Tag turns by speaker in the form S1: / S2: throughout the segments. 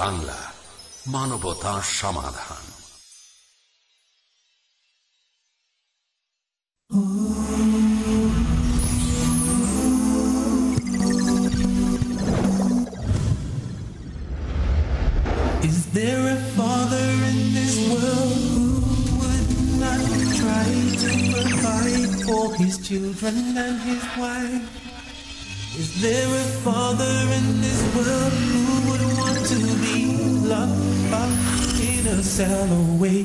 S1: বাংলা মানবতা সমাধান
S2: Is there a father in this world who would not try to provide for his children and his wife? Is there a father in this world who would want to be love in a cell away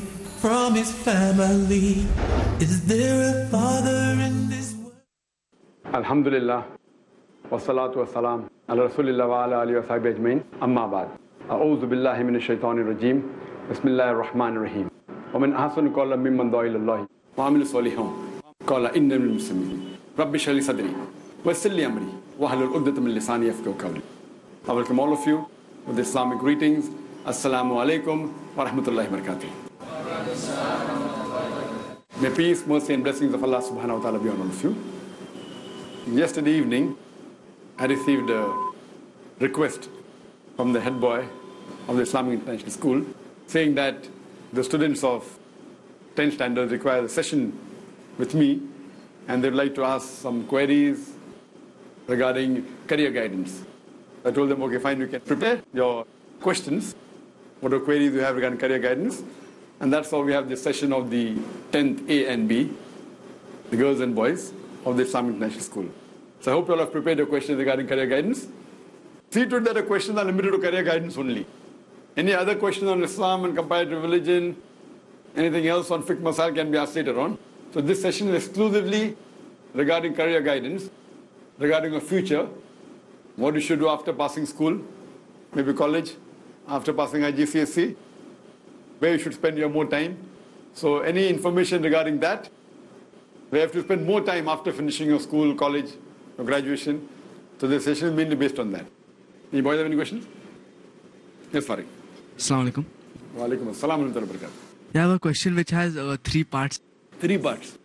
S3: Rasulillah wa ala alihi wa sahibi. Amma abad. A'udhu billahi min ash-shaytani rajim. Bismillah ar-Rahman ar-Rahim. Wa min ahasun kuala mimman. Wa amilu salihun. Kuala muslimin. Rabbi shali sadri. Wassalli amri. Wa halul uddata min. I welcome all of you with Islamic greetings Assalamu alaikum wa rahmatullahi wa barakatuh. May peace, mercy and blessings of Allah subhanahu wa ta'ala be on all of you. Yesterday evening, I received a request from the head boy of the Islamic International School saying that the students of 10 standards require a session with me and they'd like to ask some queries regarding career guidance. I told them, okay, fine, you can prepare your questions, whatever queries you have regarding career guidance. And that's how we have this session of the 10th A and B, the girls and boys of the Islamic National School. So I hope you all have prepared your questions regarding career guidance. See to it that the questions are limited to career guidance only. Any other questions on Islam and comparative religion, anything else on fiqh masal can be asked later on. So this session is exclusively regarding career guidance, regarding your future, what you should do after passing school, maybe college, after passing IGCSE, where you should spend your more time. So any information regarding that, we have to spend more time after finishing your school, college, or graduation. So the session is mainly based on that. Any boys have any questions? Yes, Farid.
S4: Assalamu alaikum.
S3: Wa alaikum assalam wa rahmatullahi wa barakatuh.
S4: I have a question which has uh, three parts.
S3: Three parts.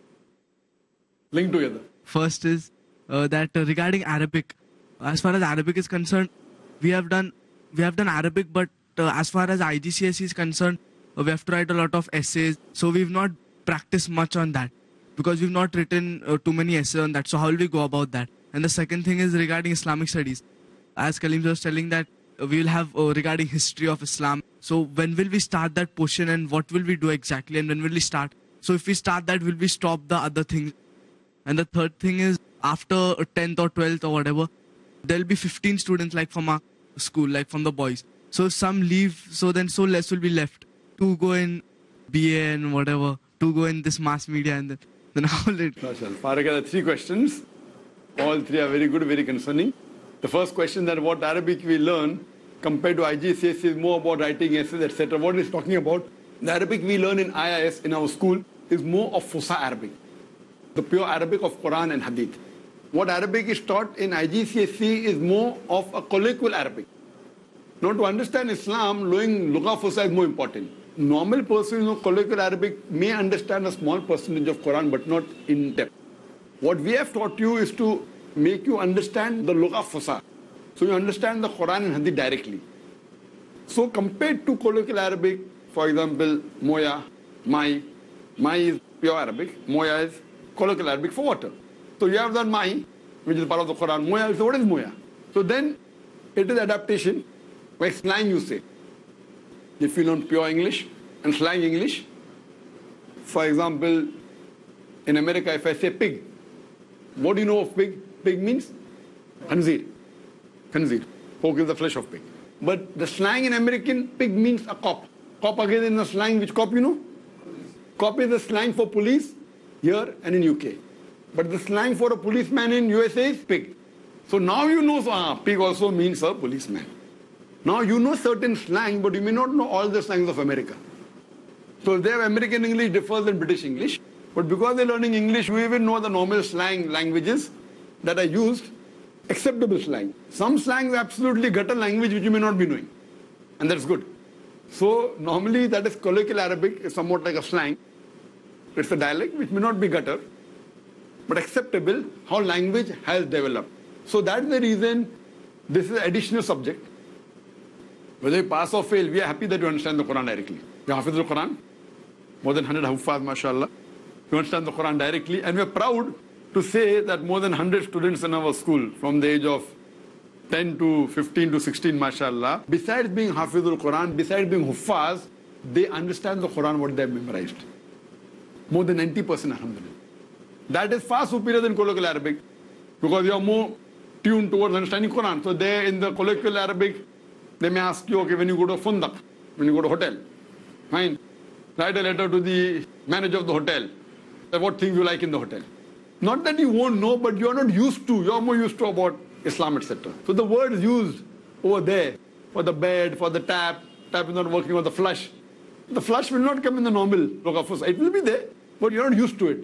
S3: Linked together.
S4: First is uh, that uh, regarding Arabic, as far as Arabic is concerned, we have done we have done Arabic, but uh, as far as IGCSE is concerned, uh, we have to write a lot of essays. So we've not practiced much on that because we've not written uh, too many essays on that. So how will we go about that? And the second thing is regarding Islamic studies. As Kalim was telling that uh, we will have uh, regarding history of Islam. So when will we start that portion and what will we do exactly and when will we start? So if we start that, will we stop the other things? And the third thing is after 10th or 12th or whatever, there'll be 15 students like from our school, like from the boys. So some leave, so then so less will be left to go in BA and whatever, to go in this mass media and then, then how it?
S3: Had three questions. All three are very good, very concerning. The first question that what Arabic we learn compared to IGCS is more about writing essays, etc. What is talking about? The Arabic we learn in IIS in our school is more of Fusa Arabic, the pure Arabic of Quran and Hadith. What Arabic is taught in IGCSE is more of a colloquial Arabic. Now to understand Islam, knowing Lugha Fusa is more important. Normal person who colloquial Arabic may understand a small percentage of Quran but not in depth. What we have taught you is to make you understand the Lugha Fusa. So you understand the Quran and Hadith directly. So compared to colloquial Arabic, for example, Moya, Mai, Mai is pure Arabic, Moya is colloquial Arabic for water. So you have that Mai, which is part of the Quran. Moya is what is Moya? So then it is adaptation, like slang you say. If you learn pure English and slang English, for example, in America, if I say pig, what do you know of pig? Pig means khanzir. Khanzir. Pork is the flesh of pig. But the slang in American, pig means a cop. Cop again in the slang, which cop you know? Cop is the slang for police here and in UK. But the slang for a policeman in USA is pig. So now you know, ah, pig also means a policeman. Now you know certain slang, but you may not know all the slangs of America. So their American English differs than British English. But because they're learning English, we even know the normal slang languages that are used, acceptable slang. Some slang is absolutely gutter language which you may not be knowing. And that's good. So normally that is colloquial Arabic, is somewhat like a slang. It's a dialect which may not be gutter, but acceptable how language has developed. So that's the reason this is additional subject. Whether you pass or fail, we are happy that you understand the Quran directly. You hafiz the Quran, more than 100 huffaz, mashallah. You understand the Quran directly, and we are proud to say that more than 100 students in our school from the age of 10 to 15 to 16, mashallah, besides being hafizul Quran, besides being huffaz, they understand the Quran what they have memorized. More than 90%, alhamdulillah. That is far superior than colloquial Arabic because you are more tuned towards understanding Quran. So there in the colloquial Arabic, they may ask you, okay, when you go to a fundak, when you go to hotel, fine, write a letter to the manager of the hotel, what things you like in the hotel. Not that you won't know, but you are not used to, you are more used to about Islam, etc. So the word is used over there for the bed, for the tap, tap is not working, or the flush. The flush will not come in the normal. It will be there, but you're not used to it.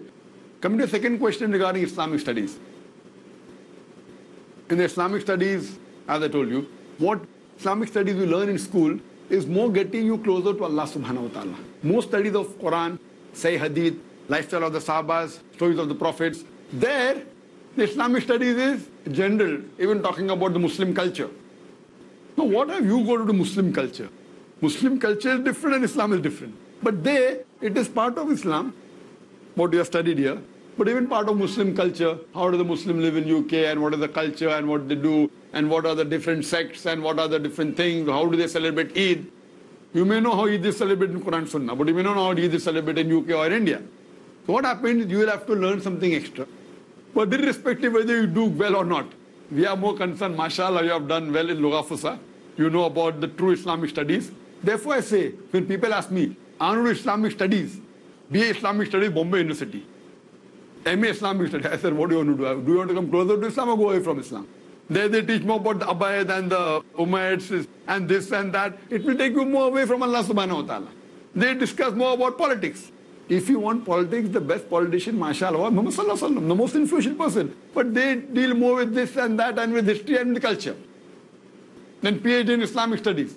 S3: Coming to the second question regarding Islamic studies. In the Islamic studies, as I told you, what Islamic studies you learn in school is more getting you closer to Allah subhanahu wa ta'ala. Most studies of Quran, say Hadith, lifestyle of the Sahabas, stories of the Prophets. There, the Islamic studies is general, even talking about the Muslim culture. Now, what have you got to Muslim culture? Muslim culture is different and Islam is different. But there, it is part of Islam, what you have studied here, but even part of Muslim culture. How do the Muslims live in UK and what is the culture and what they do and what are the different sects and what are the different things, how do they celebrate Eid. You may know how Eid is celebrated in Quran Sunnah, but you may not know how Eid is celebrated in UK or India. So what happens, you will have to learn something extra. But irrespective whether you do well or not, we are more concerned, mashallah, you have done well in Lughafusa. You know about the true Islamic studies. Therefore I say, when people ask me, I to Islamic studies, BA Islamic studies, Bombay University. MA Islamic studies. I said, what do you want to do? Do you want to come closer to Islam or go away from Islam? There they teach more about the Abayad and the Umayyads and this and that. It will take you more away from Allah subhanahu wa ta'ala. They discuss more about politics. If you want politics, the best politician, mashallah, Muhammad sallallahu alaihi wasallam, the most influential person. But they deal more with this and that and with history and with culture. Then PhD in Islamic studies.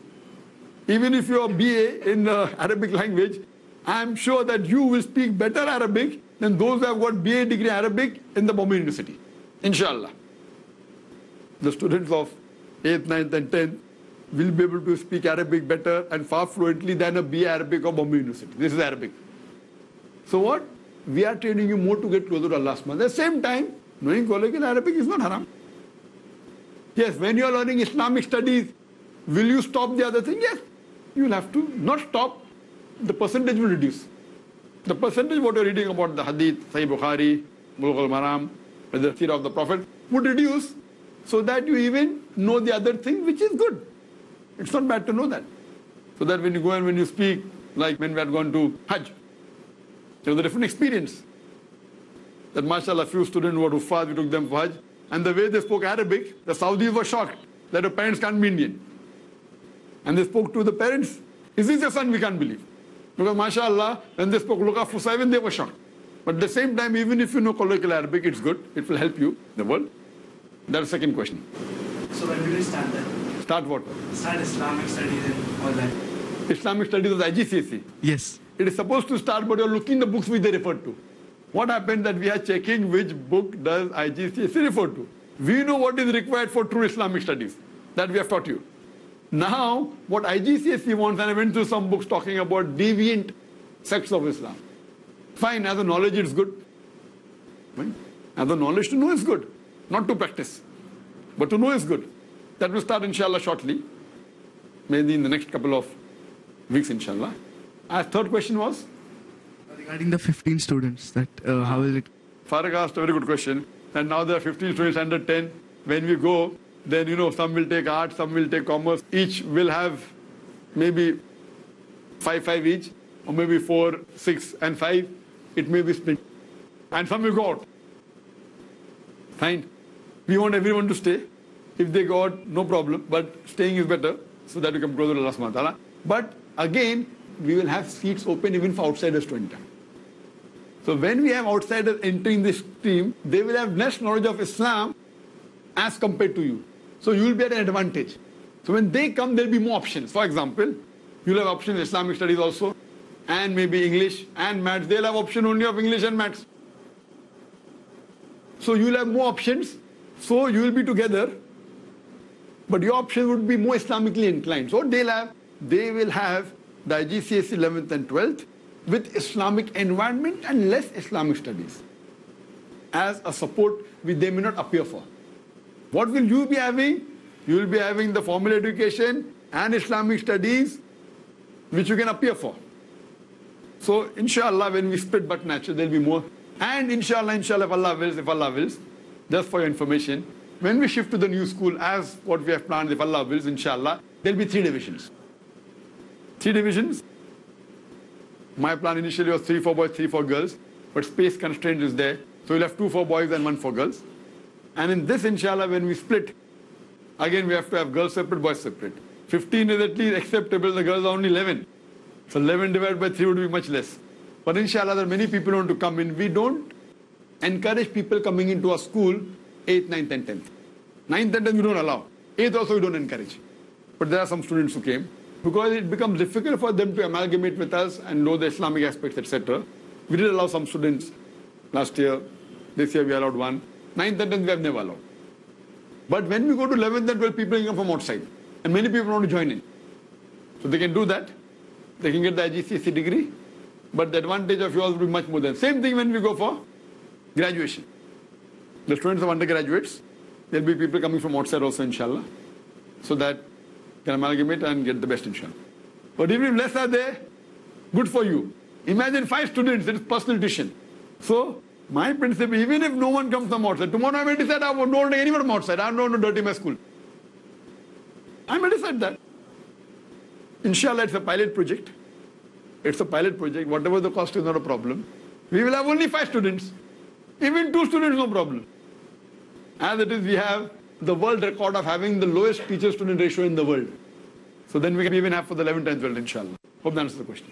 S3: Even if you are BA in the Arabic language, I am sure that you will speak better Arabic than those who have got BA degree Arabic in the Bombay University. Inshallah. The students of 8th, 9th and 10th will be able to speak Arabic better and far fluently than a BA Arabic or Bombay University. This is Arabic. So what? We are training you more to get closer to Allah. At the same time, knowing colloquial Arabic is not haram. Yes, when you are learning Islamic studies, will you stop the other thing? Yes. You will have to not stop, the percentage will reduce. The percentage what you're reading about the Hadith, Sahih Bukhari, Bulugh al-Maram, the Seerah of the Prophet would reduce so that you even know the other thing which is good. It's not bad to know that. So that when you go and when you speak, like when we had gone to Hajj, it was a different experience. That mashallah, a few students were Huffaz, we took them for Hajj. And the way they spoke Arabic, the Saudis were shocked that the parents can't be Indian. And they spoke to the parents, is this your son? We can't believe. Because mashallah, when they spoke Lugha Fusa, they were shocked. But at the same time, even if you know colloquial Arabic, it's good. It will help you in the world. That's the second question.
S5: So when do we start that?
S3: Start what?
S5: Start Islamic studies and all that.
S3: Islamic studies of the IGCSE.
S4: Yes.
S3: It is supposed to start, but you're looking the books which they refer to. What happened that we are checking which book does IGCSE refer to. We know what is required for true Islamic studies. That we have taught you. Now, what IGCSE wants, and I went through some books talking about deviant sects of Islam. Fine, as a knowledge it's good. Fine. As a knowledge to know is good, not to practice. But to know is good. That will start inshallah shortly. Maybe in the next couple of weeks inshallah. Our third question was?
S4: Regarding the 15 students, that uh, how will it?
S3: Farag asked a very good question. And now there are 15 students under 10. When we go, then you know some will take art, some will take commerce. Each will have maybe five, five each, or maybe four, six, and five. It may be split. And some will go out. Fine. We want everyone to stay. If they go out, no problem. But staying is better so that we can closer to Allah subhanahu wa. But again, we will have seats open even for outsiders to enter. So when we have outsiders entering this stream, they will have less knowledge of Islam as compared to you. So you will be at an advantage. So when they come, there will be more options. For example, you'll have options in Islamic studies also, and maybe English and maths. They'll have option only of English and maths. So you'll have more options. So you will be together. But your option would be more Islamically inclined. So they'll have, they will have the IGCSE 11th and 12th with Islamic environment and less Islamic studies as a support which they may not appear for. What will you be having? You will be having the formal education and Islamic studies which you can appear for. So inshallah when we split but natural there will be more. And inshallah, inshallah, if Allah wills, if Allah wills, just for your information, when we shift to the new school as what we have planned, if Allah wills, inshallah, there will be three divisions. Three divisions. My plan initially was three for boys, three for girls, but space constraint is there. So we'll have two for boys and one for girls. And in this, inshallah, when we split, again we have to have girls separate, boys separate. 15 is at least acceptable, the girls are only 11. So 11 divided by 3 would be much less. But inshallah, there are many people who want to come in. We don't encourage people coming into our school 8th, 9th and 10th. 9th and 10th we don't allow. 8th also we don't encourage. But there are some students who came because it becomes difficult for them to amalgamate with us and know the Islamic aspects, etc. We did allow some students last year. This year we allowed one. 9th and 10th we have never allowed. But when we go to 11th and 12th, people come from outside. And many people want to join in. So they can do that. They can get the IGCSE degree. But the advantage of yours will be much more than. Same thing when we go for graduation. The students of undergraduates, there'll be people coming from outside also, inshallah. So that can amalgamate and get the best, inshallah. But even if less are there, good for you. Imagine five students, it is personal tuition. So, my principle, even if no one comes from outside, tomorrow I may decide I don't want anyone from outside. I don't want to dirty my school. I may decide that. Inshallah, it's a pilot project. It's a pilot project. Whatever the cost is not a problem. We will have only five students. Even two students, no problem. As it is, we have the world record of having the lowest teacher-student ratio in the world. So then we can even have for the 11th and 12th, inshallah. Hope that answers the question.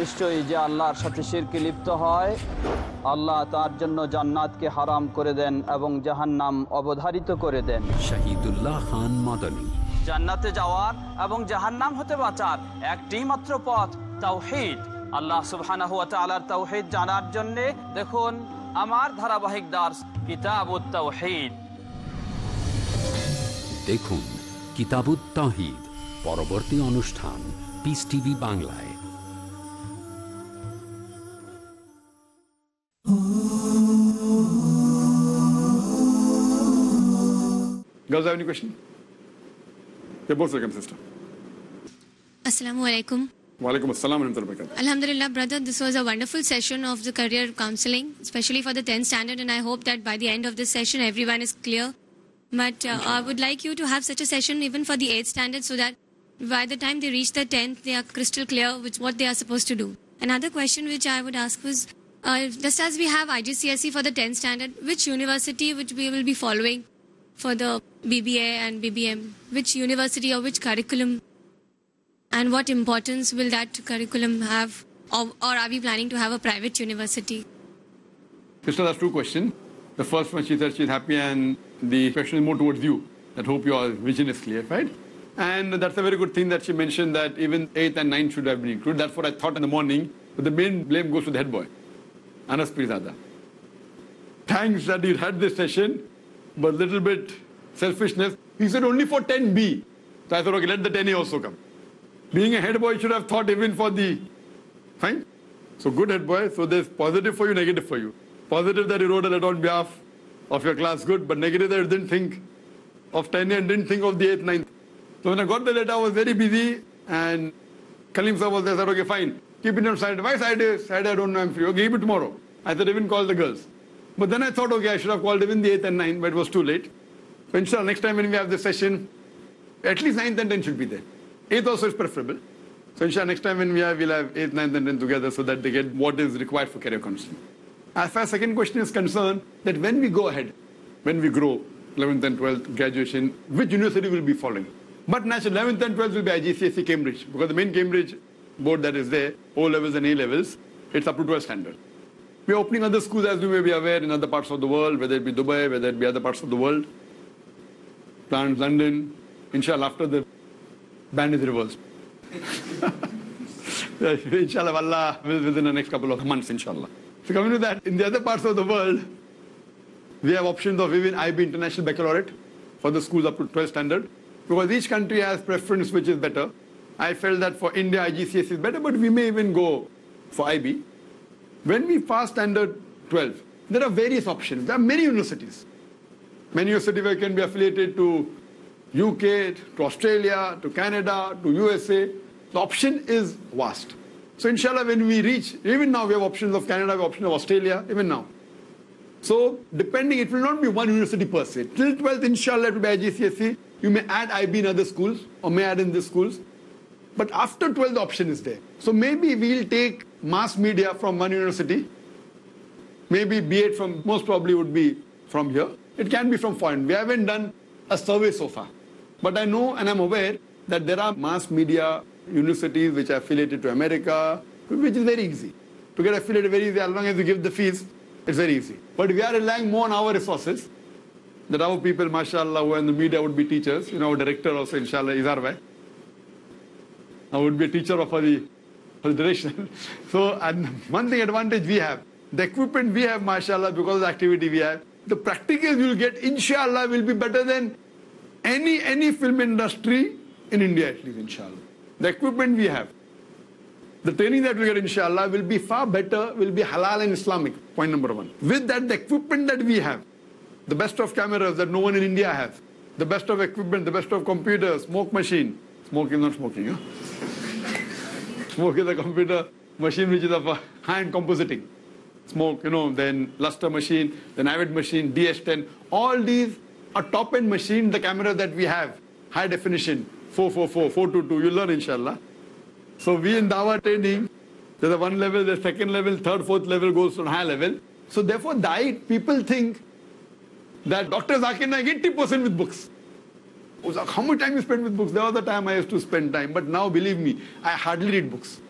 S6: নিশ্চয়ই যে আল্লাহর সাথে শিরকে লিপ্ত হয় আল্লাহ তার জন্য জান্নাতকে হারাম করে দেন এবং জাহান্নাম অবধারিত করে দেন।
S1: শহীদুল্লাহ খান মাদানী।
S6: জান্নাতে যাওয়ার এবং জাহান্নাম হতে বাঁচার একটি মাত্র পথ তাওহিদ। আল্লাহ সুবহানাহু ওয়া তাআলার তাওহিদ জানার জন্য দেখুন আমার ধারাবাহিক দাস কিতাবুত তাওহিদ।
S1: দেখুন কিতাবুত তাহিদ পরবর্তী অনুষ্ঠান পিস টিভি বাংলায়।
S3: Girls have any question? You're both welcome, sister.
S7: Assalamu alaikum.
S3: Walaikum assalam wa rahmatullahi wa barakatuh.
S7: Alhamdulillah, brother, this was a wonderful session of the career counseling, especially for the 10th standard, and I hope that by the end of this session, everyone is clear. But uh, I would like you to have such a session even for the 8th standard so that by the time they reach the 10th, they are crystal clear with what they are supposed to do. Another question which I would ask was uh, just as we have IGCSE for the 10th standard, which university which we will be following for the BBA and BBM? Which university or which curriculum and what importance will that curriculum have? Or, or are we planning to have a private university?
S3: Sister, that's two questions. The first one, she said she's happy, and the question is more towards you. That hope your vision is clear, right? And that's a very good thing that she mentioned that even 8th and 9th should have been included. That's what I thought in the morning. But the main blame goes to the head boy, Anas Pirzada. Thanks that you had this session, but little bit selfishness. He said only for 10B. So I thought, okay, let the 10A also come. Being a head boy, you should have thought even for the Fine? So good head boy. So there's positive for you, negative for you. Positive that you wrote a letter on behalf of your class, good. But negative that you didn't think of 10 and didn't think of the 8th, 9th. So when I got the letter, I was very busy and Kalim sir was there. Said, okay, fine. Keep it on Saturday. Why Saturday? Saturday, I don't know, I'm free. Okay, it tomorrow. I said, even call the girls. But then I thought, okay, I should have called even the 8th and 9th, but it was too late. So inshallah, next time when we have this session, at least 9th and 10th should be there. 8th also is preferable. So inshallah, next time when we have, we'll have 8th, 9th and 10th together so that they get what is required for career counseling. As far as second question is concerned, that when we go ahead, when we grow, 11th and 12th graduation, which university will be following. But naturally, 11th and 12th will be IGCSE Cambridge because the main Cambridge board that is there, O levels and A levels, it's up to 12 standard. We're opening other schools as you may be aware in other parts of the world, whether it be Dubai, whether it be other parts of the world. Plans London, inshallah, after the ban is reversed. inshallah, Allah within the next couple of months, inshallah. So coming to that, in the other parts of the world, we have options of even IB International Baccalaureate for the schools up to 12 standard. Because each country has preference which is better. I felt that for India, IGCS is better, but we may even go for IB. When we pass standard 12, there are various options. There are many universities. Many universities can be affiliated to UK, to Australia, to Canada, to USA. The option is vast. So inshallah, when we reach, even now we have options of Canada, we have options of Australia, even now. So depending, it will not be one university per se. Till 12th, inshallah, it will be IGCSE. You may add IB in other schools or may add in these schools. But after 12, the option is there. So maybe we'll take mass media from one university. Maybe B.Ed from, most probably would be from here. It can be from foreign. We haven't done a survey so far. But I know and I'm aware that there are mass media universities which are affiliated to America, which is very easy. To get affiliated very easy, as long as you give the fees, it's very easy. But we are relying more on our resources. That our people, mashallah, who are in the media would be teachers. You know, our director also, inshallah, is our way. I would be a teacher of for the direction. so, and one thing advantage we have, the equipment we have, mashallah, because of the activity we have, the practicals you will get, inshallah, will be better than any, any film industry in India at least, inshallah. The equipment we have, the training that we get, inshallah, will be far better, will be halal and Islamic, point number one. With that, the equipment that we have, the best of cameras that no one in India has, the best of equipment, the best of computers, smoke machine. smoking, not smoking, huh? Smoke is a computer machine which is of a high-end compositing. Smoke, you know, then Lustre machine, then Avid machine, DS10. All these are top-end machine, the camera that we have, high definition, 444, 422, you learn inshallah. So we in Dawa training, there's a one level, the second level, third, fourth level goes to high level. So therefore, diet, people think that Dr. Zakir Naik 80% with books. How much time you spend with books? There was a time I used to spend time, but now believe me, I hardly read books.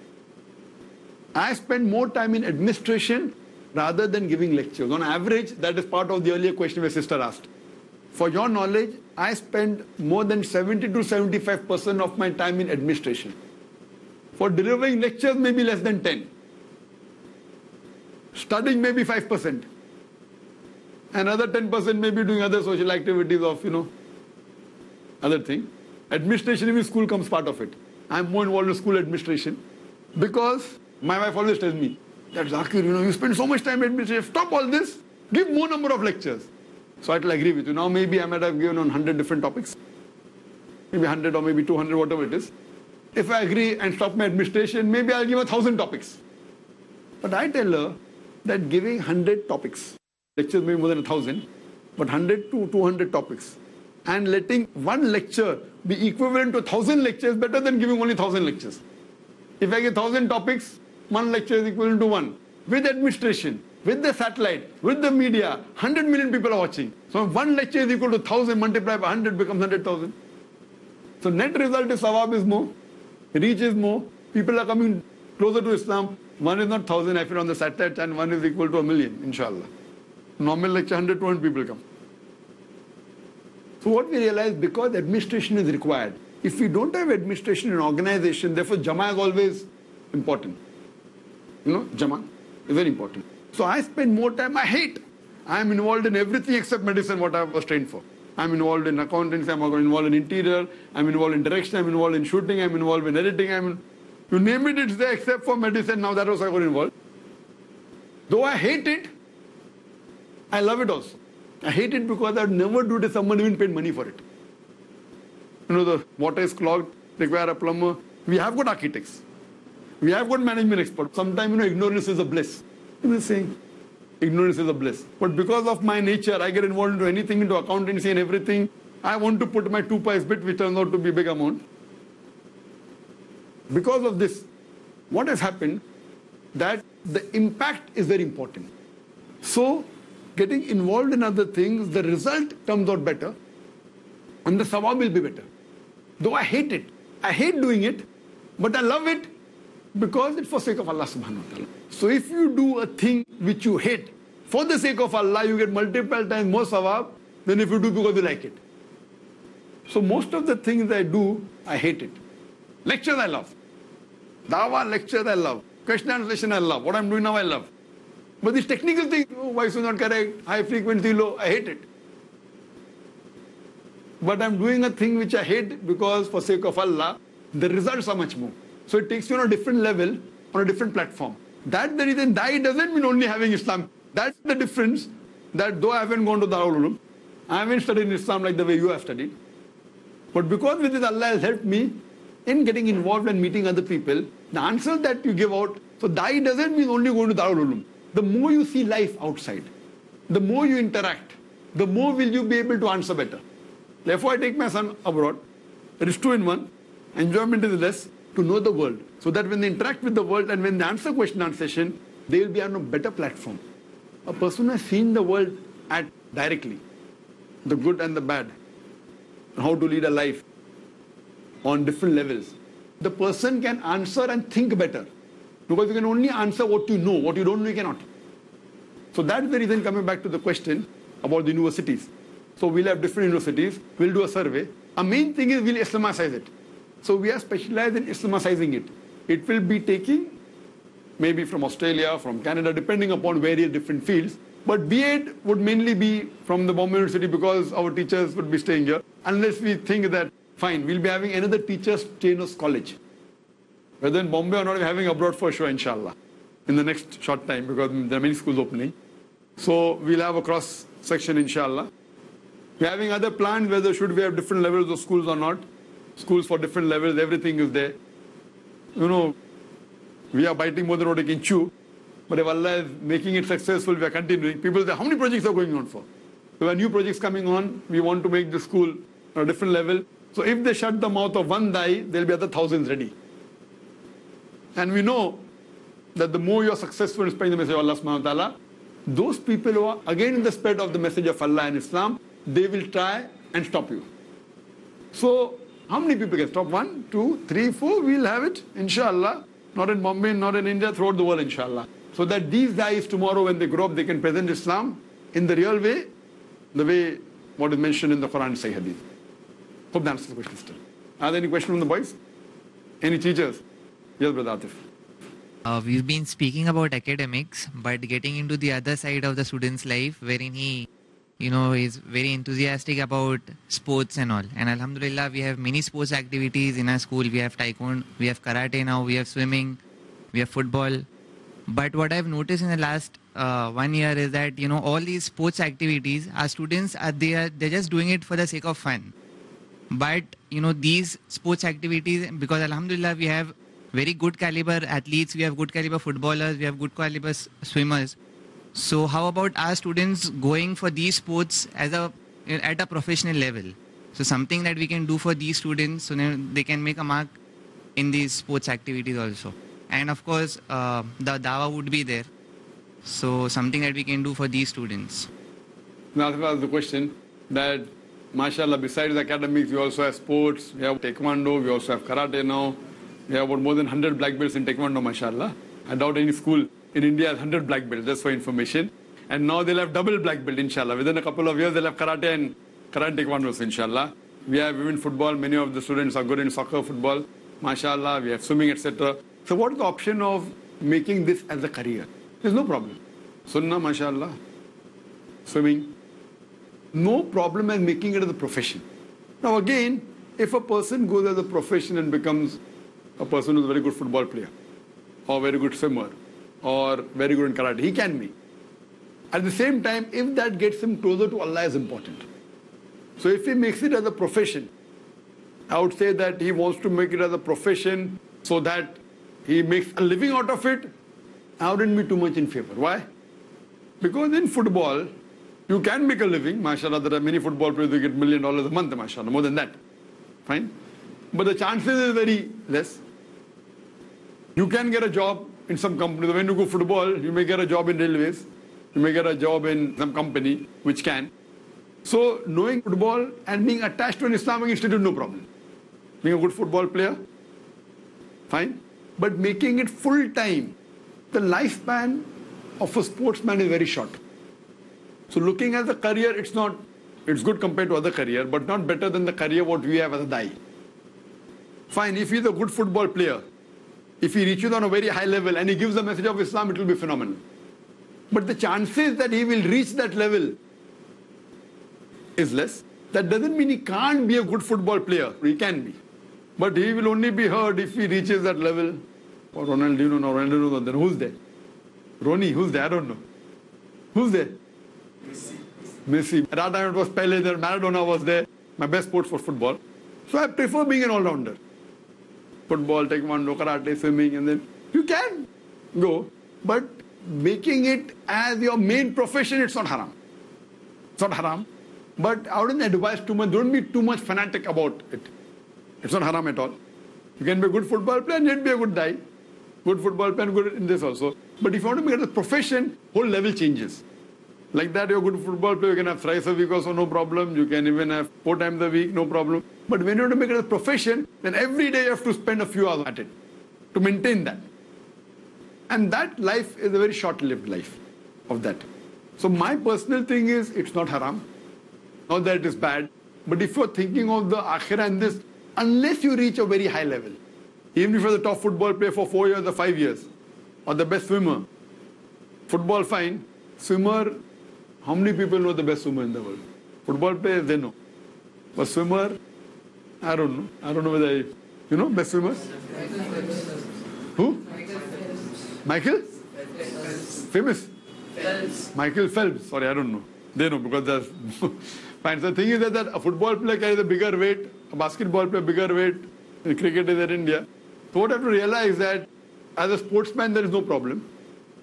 S3: I spend more time in administration rather than giving lectures. On average, that is part of the earlier question my sister asked. For your knowledge, I spend more than 70 to 75% of my time in administration. For delivering lectures, maybe less than 10. Studying maybe 5%. Another 10% maybe doing other social activities of, you know, other thing. Administration in school comes part of it. I'm more involved in school administration because my wife always tells me that Zakir, you know, you spend so much time in administration, stop all this, give more number of lectures. So I will agree with you. Now maybe I might have given on 100 different topics, maybe 100 or maybe 200, whatever it is. If I agree and stop my administration, maybe I'll give a thousand topics. But I tell her that giving 100 topics, lectures maybe more than a thousand, but 100 to 200 topics, and letting one lecture be equivalent to a thousand lectures better than giving only thousand lectures. If I get thousand topics, one lecture is equivalent to one. With administration, with the satellite, with the media, 100 million people are watching. So one lecture is equal to 1000 multiplied by 100 becomes 100,000. So net result is sawab is more, reach is more, people are coming closer to Islam. One is not 1000 I feel on the satellite and one is equal to a million, inshallah. Normal lecture 100, 200 people come. So what we realize, because administration is required, if we don't have administration in organization, therefore Jama is always important. You know, Jama is very important. So I spend more time, I hate. I am involved in everything except medicine, what I was trained for. I'm involved in accounting, I'm involved in interior, I'm involved in direction, I'm involved in shooting, I'm involved in editing, I'm in, you name it, it's there except for medicine, now that was I got involved. Though I hate it, I love it also. I hate it because I'd never do it if someone even paid money for it. You know, the water is clogged, require a plumber. We have got architects. We have got management experts. Sometimes, you know, ignorance is a bliss. You know, saying ignorance is a bliss. But because of my nature, I get involved into anything, into accountancy and everything. I want to put my two pies bit, which turns out to be a big amount. Because of this, what has happened, that the impact is very important. So, getting involved in other things, the result comes out better and the sawab will be better. Though I hate it. I hate doing it, but I love it because it's for sake of Allah subhanahu wa ta'ala. So if you do a thing which you hate, for the sake of Allah, you get multiple times more sawab than if you do because you like it. So most of the things I do, I hate it. Lectures I love. Dawa lectures I love. Question and answer I love. What I'm doing now I love. But this technical thing, oh, voice is not correct, high frequency, low, I hate it. But I'm doing a thing which I hate because for sake of Allah, the results are much more. So it takes you on a different level, on a different platform. That the reason Dai doesn't mean only having Islam. That's the difference that though I haven't gone to Darul Ulum, I haven't studied Islam like the way you have studied. But because with this Allah has helped me in getting involved and meeting other people, the answers that you give out, so Dai doesn't mean only going to Darul Ulum. The more you see life outside, the more you interact, the more will you be able to answer better. Therefore, I take my son abroad. It is two in one. Enjoyment is less to know the world. So that when they interact with the world and when they answer question and session, they will be on a better platform. A person has seen the world at directly, the good and the bad, how to lead a life on different levels. The person can answer and think better. Because you can only answer what you know, what you don't know, you cannot. So that's the reason coming back to the question about the universities. So we'll have different universities, we'll do a survey. Our main thing is we'll Islamicize it. So we are specialized in Islamicizing it. It will be taking maybe from Australia, from Canada, depending upon various different fields. But B.Ed would mainly be from the Bombay University because our teachers would be staying here. Unless we think that, fine, we'll be having another teachers trainers college. Whether in Bombay or not, we're having abroad for sure, inshallah, in the next short time because there are many schools opening. So we'll have a cross section, inshallah. We're having other plans whether should we have different levels of schools or not. Schools for different levels, everything is there. You know, we are biting more than what we can chew. But if Allah is making it successful, we are continuing. People say, how many projects are going on for? There are new projects coming on. We want to make the school on a different level. So if they shut the mouth of one dai, there'll be other thousands ready. And we know that the more you are successful in spreading the message of Allah subhanahu wa ta'ala, those people who are again in the spread of the message of Allah and Islam, they will try and stop you. So how many people can stop? One, two, three, four, we'll have it, inshallah. Not in Bombay, not in India, throughout the world, inshallah. So that these guys tomorrow when they grow up, they can present Islam in the real way, the way what is mentioned in the Quran and Sahih Hadith. Hope that answers the question still. Are there any questions from the boys? Any teachers? Yes, Brother Atif.
S8: Uh, we've been speaking about academics, but getting into the other side of the student's life, wherein he, you know, is very enthusiastic about sports and all. And Alhamdulillah, we have many sports activities in our school. We have taekwondo, we have karate now, we have swimming, we have football. But what I've noticed in the last uh, one year is that you know all these sports activities, our students are they are they're just doing it for the sake of fun. But you know these sports activities, because Alhamdulillah, we have very good caliber athletes, we have good caliber footballers, we have good caliber swimmers. So how about our students going for these sports as a at a professional level? So something that we can do for these students so they can make a mark in these sports activities also. And of course, uh, the dawa would be there. So something that we can do for these students.
S3: Now, Atif asked the question that, mashallah, besides academics, we also have sports, we have taekwondo, we also have karate now. We have about more than 100 black belts in taekwondo, mashallah. I doubt any school in India has 100 black belts, just for information. And now they'll have double black belt, inshallah. Within a couple of years, they'll have karate and karate taekwondo, inshallah. We have women football. Many of the students are good in soccer, football, mashallah. We have swimming, etc. So what is the option of making this as a career? There's no problem. Sunnah, mashallah. Swimming. No problem in making it as a profession. Now again, if a person goes as a profession and becomes a person who's a very good football player, or very good swimmer, or very good in karate, he can be. At the same time, if that gets him closer to Allah is important. So if he makes it as a profession, I would say that he wants to make it as a profession so that he makes a living out of it. I wouldn't be too much in favor. Why? Because in football, you can make a living. MashaAllah, there are many football players who get million dollars a month, MashaAllah, more than that. Fine. But the chances is very less. You can get a job in some company. When you go football, you may get a job in railways. You may get a job in some company which can. So knowing football and being attached to an Islamic institute, no problem. Being a good football player, fine. But making it full time, the lifespan of a sportsman is very short. So looking at the career, it's not, it's good compared to other career, but not better than the career what we have as a die. Fine, if he's a good football player, if he reaches on a very high level and he gives the message of Islam, it will be phenomenal. But the chances that he will reach that level is less. That doesn't mean he can't be a good football player. He can be. But he will only be heard if he reaches that level. Oh, or Ronaldinho, no Ronaldinho, then who's there? Ronnie, who's there? I don't know. Who's there? Messi. Messi. At that time it was Pele there, Maradona was there. My best sport for football. So I prefer being an all-rounder. Football, taekwondo, karate, swimming, and then you can go. But making it as your main profession, it's not haram. It's not haram. But I wouldn't advise too much. Don't be too much fanatic about it. It's not haram at all. You can be a good football player and yet be a good guy. Good football player good in this also. But if you want to make it a profession, whole level changes. Like that, you're a good football player, you can have thrice a week also, no problem. You can even have four times a week, no problem. But when you want to make it a profession, then every day you have to spend a few hours at it to maintain that. And that life is a very short-lived life of that. So my personal thing is, it's not haram. Not that it is bad. But if you're thinking of the akhirah and this, unless you reach a very high level, even if you're the top football player for four years or five years, or the best swimmer, football fine, swimmer, how many people know the best swimmer in the world? Football player, they know. But swimmer, I don't know. I don't know whether, I, you know, best swimmers? Who? Michael? Famous? Michael Phelps. Sorry, I don't know. They know because that's fine. The thing is that, that a football player carries a bigger weight, a basketball player bigger weight, and cricket is in India. So what I have to realize that as a sportsman there is no problem.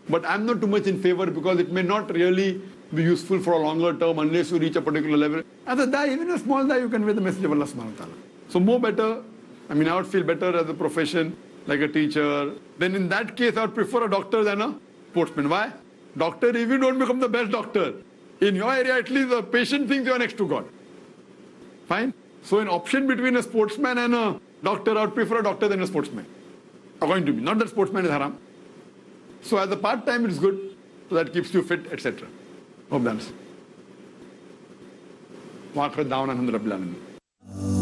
S3: But I'm not too much in favor because it may not really be useful for a longer term unless you reach a particular level. As a die, even a small die, you can the message of Allah subhanahu wa ta'ala. So more better, I mean I would feel better as a profession, like a teacher. Then in that case I would prefer a doctor than a sportsman. Why? Doctor, if you don't become the best doctor, in your area at least the patient thinks you are next to God. Fine? So an option between a sportsman and a doctor, I would prefer a doctor than a sportsman. According to me. Not that sportsman is haram. So as a part-time it's good, so that keeps you fit, etc. Hope that's. Waqf down alhamdulillah.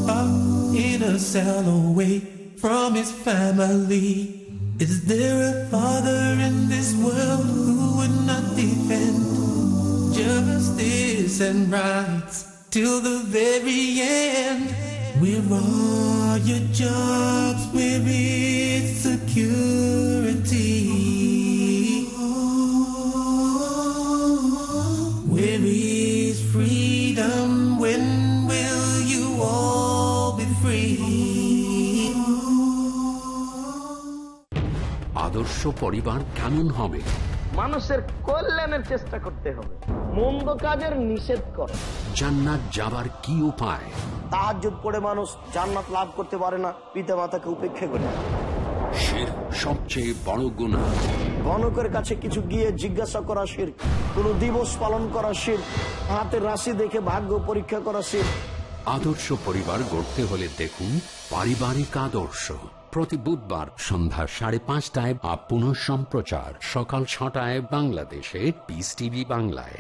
S2: Up in a cell away from his family. Is there a father in this world who would not defend justice and rights till the very end? Where are your jobs? Where is security? Where is freedom? When will you all be free?
S1: আদর্শ পরিবার কেমন হবে?
S9: মানুষের কল্যাণের চেষ্টা করতে হবে। মন্দ কাজের নিষেধ করে।
S1: জান্নাত যাবার কি উপায়?
S9: তাহাজুদ করে মানুষ জান্নাত লাভ করতে পারে না পিতা মাতাকে উপেক্ষা করে।
S1: সবচেয়ে বড় গুনাহ
S9: গণকের কাছে কিছু গিয়ে জিজ্ঞাসা করা শির কোন দিবস পালন করা শির হাতের রাশি দেখে ভাগ্য পরীক্ষা করা শির।
S1: আদর্শ পরিবার গড়তে হলে দেখুন পারিবারিক আদর্শ। প্রতি বুধবার সন্ধ্যা সাড়ে পাঁচটায় বা পুনঃ সম্প্রচার সকাল ছটায় বাংলাদেশে পিস টিভি বাংলায়।